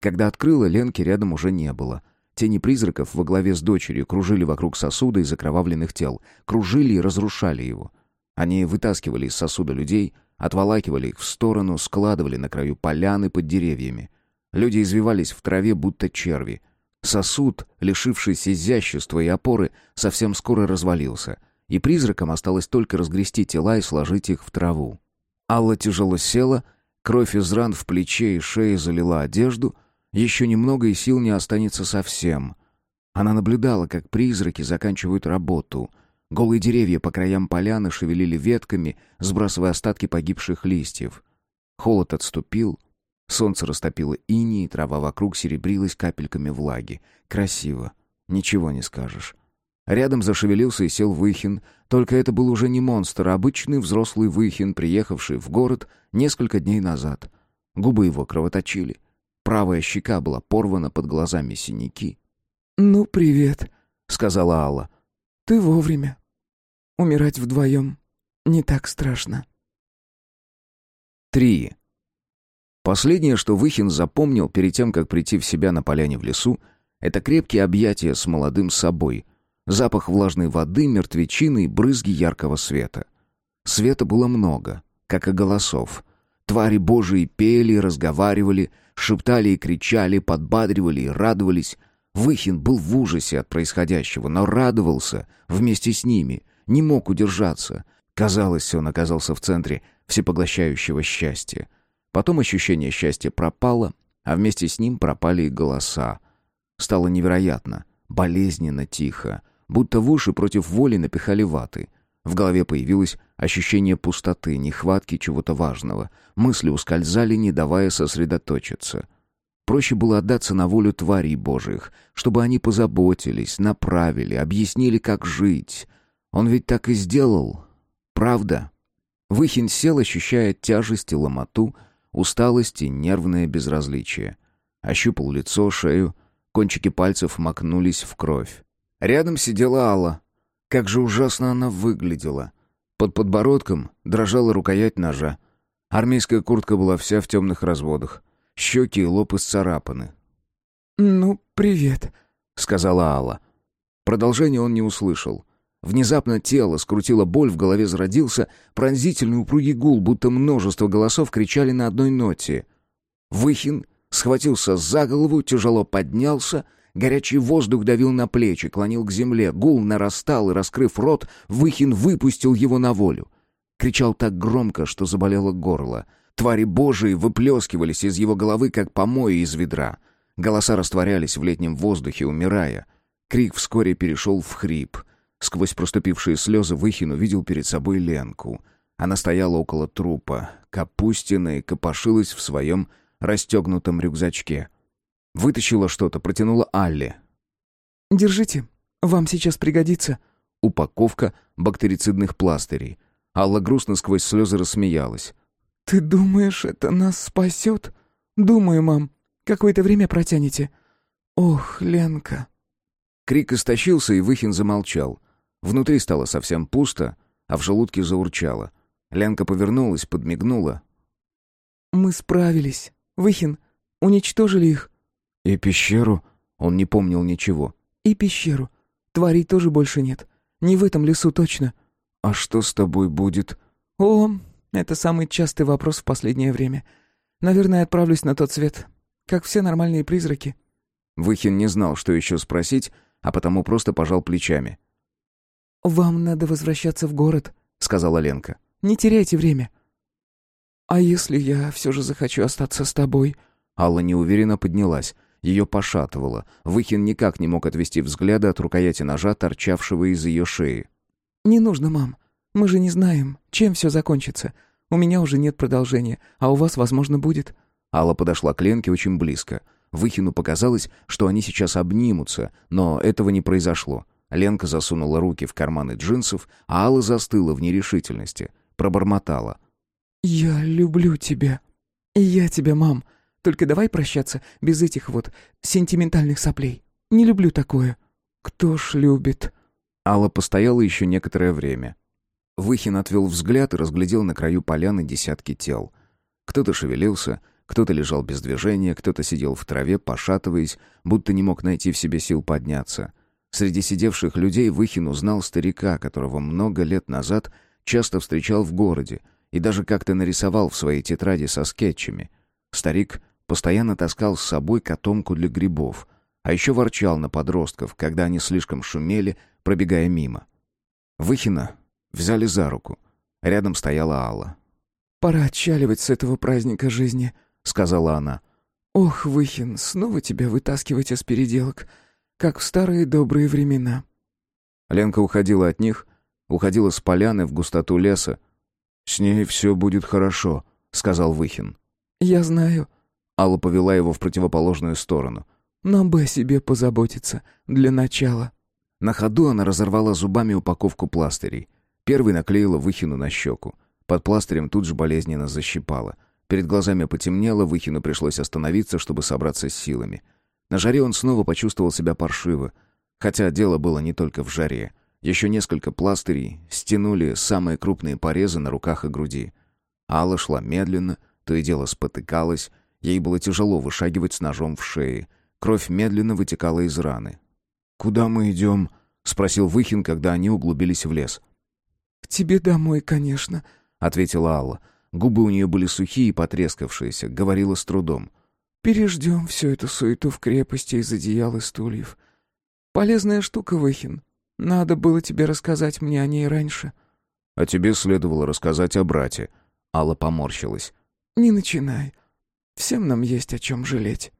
Когда открыла, Ленки рядом уже не было. Тени призраков во главе с дочерью кружили вокруг сосуда из окровавленных тел. Кружили и разрушали его. Они вытаскивали из сосуда людей, отволакивали их в сторону, складывали на краю поляны под деревьями. Люди извивались в траве, будто черви. Сосуд, лишившийся изящества и опоры, совсем скоро развалился, и призракам осталось только разгрести тела и сложить их в траву. Алла тяжело села, кровь из ран в плече и шее залила одежду, еще немного и сил не останется совсем. Она наблюдала, как призраки заканчивают работу — Голые деревья по краям поляны шевелили ветками, сбрасывая остатки погибших листьев. Холод отступил, солнце растопило иней, трава вокруг серебрилась капельками влаги. Красиво, ничего не скажешь. Рядом зашевелился и сел Выхин, только это был уже не монстр, а обычный взрослый Выхин, приехавший в город несколько дней назад. Губы его кровоточили. Правая щека была порвана под глазами синяки. «Ну, привет», — сказала Алла. «Ты вовремя. Умирать вдвоем не так страшно. Три. Последнее, что Выхин запомнил перед тем, как прийти в себя на поляне в лесу, это крепкие объятия с молодым собой, запах влажной воды, мертвечины и брызги яркого света. Света было много, как и голосов. Твари божии пели, разговаривали, шептали и кричали, подбадривали и радовались. Выхин был в ужасе от происходящего, но радовался вместе с ними, не мог удержаться. Казалось, он оказался в центре всепоглощающего счастья. Потом ощущение счастья пропало, а вместе с ним пропали и голоса. Стало невероятно, болезненно тихо, будто в уши против воли напихали ваты. В голове появилось ощущение пустоты, нехватки чего-то важного. Мысли ускользали, не давая сосредоточиться. Проще было отдаться на волю тварей божьих, чтобы они позаботились, направили, объяснили, как жить. Он ведь так и сделал. Правда? Выхин сел, ощущая тяжесть и ломоту, усталость и нервное безразличие. Ощупал лицо, шею, кончики пальцев макнулись в кровь. Рядом сидела Алла. Как же ужасно она выглядела. Под подбородком дрожала рукоять ножа. Армейская куртка была вся в темных разводах. Щеки и лоб исцарапаны. «Ну, привет», — сказала Алла. Продолжение он не услышал. Внезапно тело скрутило боль, в голове зародился пронзительный упругий гул, будто множество голосов кричали на одной ноте. Выхин схватился за голову, тяжело поднялся, горячий воздух давил на плечи, клонил к земле, гул нарастал, и, раскрыв рот, Выхин выпустил его на волю. Кричал так громко, что заболело горло. Твари божии выплескивались из его головы, как помои из ведра. Голоса растворялись в летнем воздухе, умирая. Крик вскоре перешел в хрип — Сквозь проступившие слезы Выхин увидел перед собой Ленку. Она стояла около трупа, капустина и копошилась в своем расстегнутом рюкзачке. Вытащила что-то, протянула Алле. «Держите, вам сейчас пригодится». Упаковка бактерицидных пластырей. Алла грустно сквозь слезы рассмеялась. «Ты думаешь, это нас спасет?» «Думаю, мам. Какое-то время протянете». «Ох, Ленка». Крик истощился, и Выхин замолчал. Внутри стало совсем пусто, а в желудке заурчало. Ленка повернулась, подмигнула. «Мы справились. Выхин, уничтожили их». «И пещеру?» Он не помнил ничего. «И пещеру. Тварей тоже больше нет. Не в этом лесу точно». «А что с тобой будет?» «О, это самый частый вопрос в последнее время. Наверное, отправлюсь на тот свет, как все нормальные призраки». Выхин не знал, что еще спросить, а потому просто пожал плечами. «Вам надо возвращаться в город», — сказала Ленка. «Не теряйте время». «А если я все же захочу остаться с тобой?» Алла неуверенно поднялась. Ее пошатывало. Выхин никак не мог отвести взгляда от рукояти ножа, торчавшего из ее шеи. «Не нужно, мам. Мы же не знаем, чем все закончится. У меня уже нет продолжения, а у вас, возможно, будет». Алла подошла к Ленке очень близко. Выхину показалось, что они сейчас обнимутся, но этого не произошло. Ленка засунула руки в карманы джинсов, а Алла застыла в нерешительности. Пробормотала. «Я люблю тебя. Я тебя, мам. Только давай прощаться без этих вот сентиментальных соплей. Не люблю такое. Кто ж любит?» Алла постояла еще некоторое время. Выхин отвел взгляд и разглядел на краю поляны десятки тел. Кто-то шевелился, кто-то лежал без движения, кто-то сидел в траве, пошатываясь, будто не мог найти в себе сил подняться. Среди сидевших людей Выхин узнал старика, которого много лет назад часто встречал в городе и даже как-то нарисовал в своей тетради со скетчами. Старик постоянно таскал с собой котомку для грибов, а еще ворчал на подростков, когда они слишком шумели, пробегая мимо. Выхина взяли за руку. Рядом стояла Алла. «Пора отчаливать с этого праздника жизни», — сказала она. «Ох, Выхин, снова тебя вытаскивать из переделок как в старые добрые времена». Ленка уходила от них, уходила с поляны в густоту леса. «С ней все будет хорошо», — сказал Выхин. «Я знаю». Алла повела его в противоположную сторону. «Нам бы о себе позаботиться, для начала». На ходу она разорвала зубами упаковку пластырей. Первый наклеила Выхину на щеку. Под пластырем тут же болезненно защипала. Перед глазами потемнело, Выхину пришлось остановиться, чтобы собраться с силами. На жаре он снова почувствовал себя паршиво. Хотя дело было не только в жаре. Еще несколько пластырей стянули самые крупные порезы на руках и груди. Алла шла медленно, то и дело спотыкалась. Ей было тяжело вышагивать с ножом в шее. Кровь медленно вытекала из раны. «Куда мы идем?» — спросил Выхин, когда они углубились в лес. «К тебе домой, конечно», — ответила Алла. Губы у нее были сухие и потрескавшиеся, говорила с трудом. Переждем всю эту суету в крепости из одеял и стульев. Полезная штука, Выхин. Надо было тебе рассказать мне о ней раньше». «А тебе следовало рассказать о брате». Алла поморщилась. «Не начинай. Всем нам есть о чем жалеть».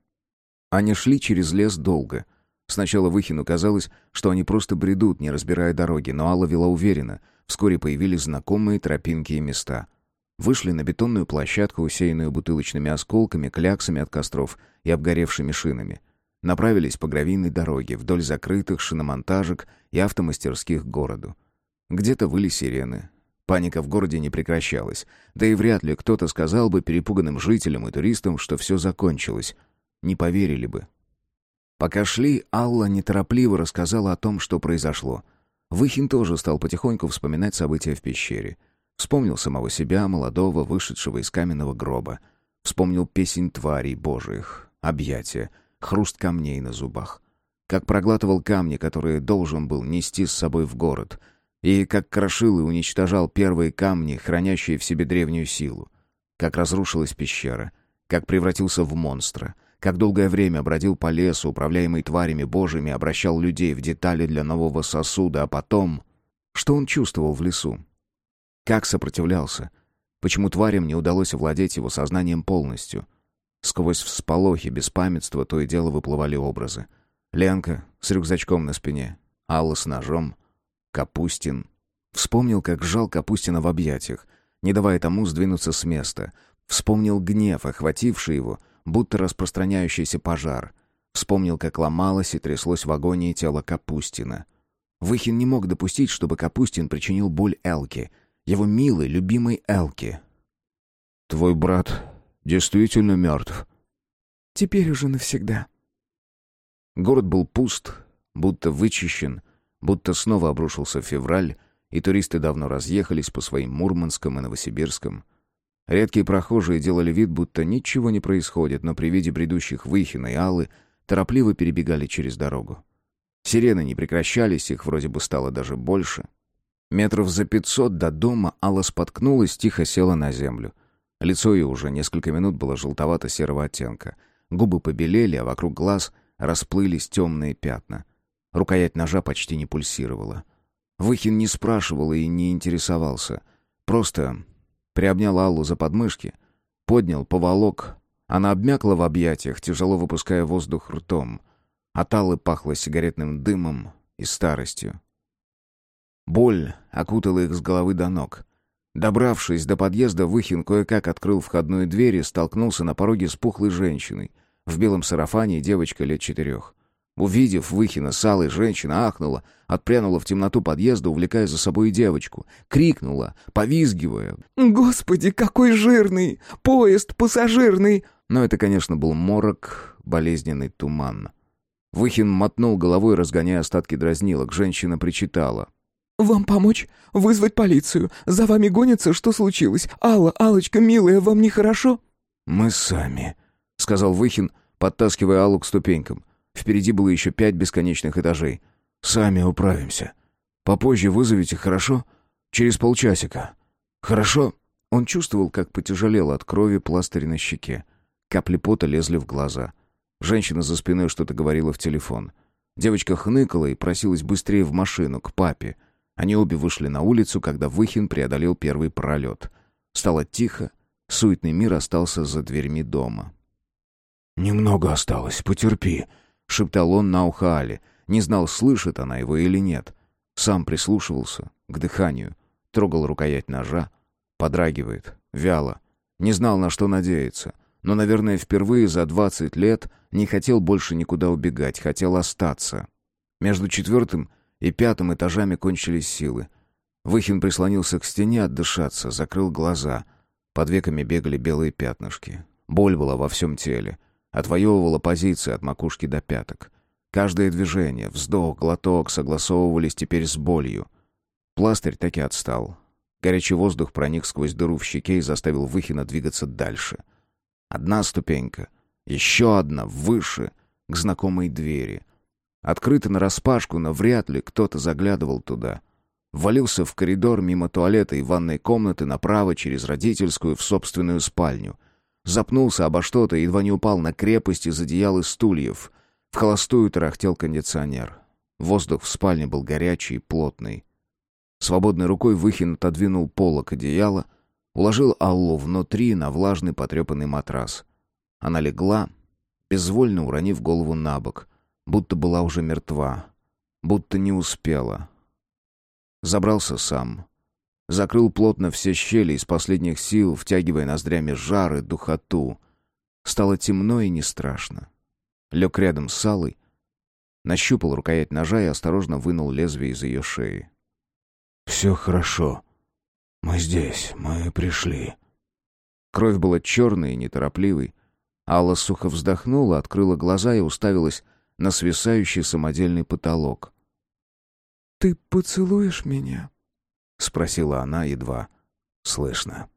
Они шли через лес долго. Сначала Выхину казалось, что они просто бредут, не разбирая дороги, но Алла вела уверенно. Вскоре появились знакомые тропинки и места. Вышли на бетонную площадку, усеянную бутылочными осколками, кляксами от костров и обгоревшими шинами. Направились по гравийной дороге вдоль закрытых шиномонтажек и автомастерских к городу. Где-то выли сирены. Паника в городе не прекращалась. Да и вряд ли кто-то сказал бы перепуганным жителям и туристам, что все закончилось. Не поверили бы. Пока шли, Алла неторопливо рассказала о том, что произошло. Выхин тоже стал потихоньку вспоминать события в пещере — Вспомнил самого себя, молодого, вышедшего из каменного гроба. Вспомнил песень тварей божьих, объятия, хруст камней на зубах. Как проглатывал камни, которые должен был нести с собой в город. И как крошил и уничтожал первые камни, хранящие в себе древнюю силу. Как разрушилась пещера. Как превратился в монстра. Как долгое время бродил по лесу, управляемый тварями божьими, обращал людей в детали для нового сосуда, а потом... Что он чувствовал в лесу? Как сопротивлялся? Почему тварям не удалось овладеть его сознанием полностью? Сквозь всполохи беспамятства то и дело выплывали образы. Ленка с рюкзачком на спине, Алла с ножом, Капустин. Вспомнил, как сжал Капустина в объятиях, не давая тому сдвинуться с места. Вспомнил гнев, охвативший его, будто распространяющийся пожар. Вспомнил, как ломалось и тряслось в агонии тело Капустина. Выхин не мог допустить, чтобы Капустин причинил боль Элке, его милой, любимой Элке. «Твой брат действительно мертв?» «Теперь уже навсегда». Город был пуст, будто вычищен, будто снова обрушился февраль, и туристы давно разъехались по своим Мурманском и Новосибирском. Редкие прохожие делали вид, будто ничего не происходит, но при виде бредущих Выхина и Аллы торопливо перебегали через дорогу. Сирены не прекращались, их вроде бы стало даже больше — Метров за пятьсот до дома Алла споткнулась, тихо села на землю. Лицо ее уже несколько минут было желтовато-серого оттенка. Губы побелели, а вокруг глаз расплылись темные пятна. Рукоять ножа почти не пульсировала. Выхин не спрашивал и не интересовался. Просто приобнял Аллу за подмышки, поднял, поволок. Она обмякла в объятиях, тяжело выпуская воздух ртом. От Аллы пахло сигаретным дымом и старостью. Боль окутала их с головы до ног. Добравшись до подъезда, Выхин кое-как открыл входную дверь и столкнулся на пороге с пухлой женщиной. В белом сарафане девочка лет четырех. Увидев Выхина с Аллой, женщина ахнула, отпрянула в темноту подъезда, увлекая за собой девочку. Крикнула, повизгивая. «Господи, какой жирный! Поезд пассажирный!» Но это, конечно, был морок, болезненный туман. Выхин мотнул головой, разгоняя остатки дразнилок. Женщина причитала. «Вам помочь? Вызвать полицию? За вами гонятся? Что случилось? Алла, Алочка, милая, вам нехорошо?» «Мы сами», — сказал Выхин, подтаскивая Аллу к ступенькам. Впереди было еще пять бесконечных этажей. «Сами управимся. Попозже вызовите, хорошо? Через полчасика. Хорошо?» Он чувствовал, как потяжелел от крови пластырь на щеке. Капли пота лезли в глаза. Женщина за спиной что-то говорила в телефон. Девочка хныкала и просилась быстрее в машину, к папе. Они обе вышли на улицу, когда Выхин преодолел первый пролет. Стало тихо, суетный мир остался за дверьми дома. «Немного осталось, потерпи», — шептал он на ухо Али. Не знал, слышит она его или нет. Сам прислушивался к дыханию, трогал рукоять ножа, подрагивает, вяло. Не знал, на что надеяться, но, наверное, впервые за двадцать лет не хотел больше никуда убегать, хотел остаться. Между четвертым и пятым этажами кончились силы. Выхин прислонился к стене отдышаться, закрыл глаза. Под веками бегали белые пятнышки. Боль была во всем теле. Отвоевывала позиции от макушки до пяток. Каждое движение, вздох, глоток согласовывались теперь с болью. Пластырь так и отстал. Горячий воздух проник сквозь дыру в щеке и заставил Выхина двигаться дальше. Одна ступенька, еще одна, выше, к знакомой двери. Открыто нараспашку, но вряд ли кто-то заглядывал туда. Ввалился в коридор мимо туалета и ванной комнаты направо через родительскую в собственную спальню. Запнулся обо что-то и едва не упал на крепость из одеял и стульев. В холостую тарахтел кондиционер. Воздух в спальне был горячий и плотный. Свободной рукой Выхин отодвинул полок одеяла, уложил Аллу внутри на влажный потрепанный матрас. Она легла, безвольно уронив голову на бок, будто была уже мертва, будто не успела. Забрался сам. Закрыл плотно все щели из последних сил, втягивая ноздрями жар и духоту. Стало темно и не страшно. Лег рядом с Салой, нащупал рукоять ножа и осторожно вынул лезвие из ее шеи. «Все хорошо. Мы здесь, мы пришли». Кровь была черной и неторопливой. Алла сухо вздохнула, открыла глаза и уставилась на свисающий самодельный потолок. «Ты поцелуешь меня?» — спросила она едва слышно.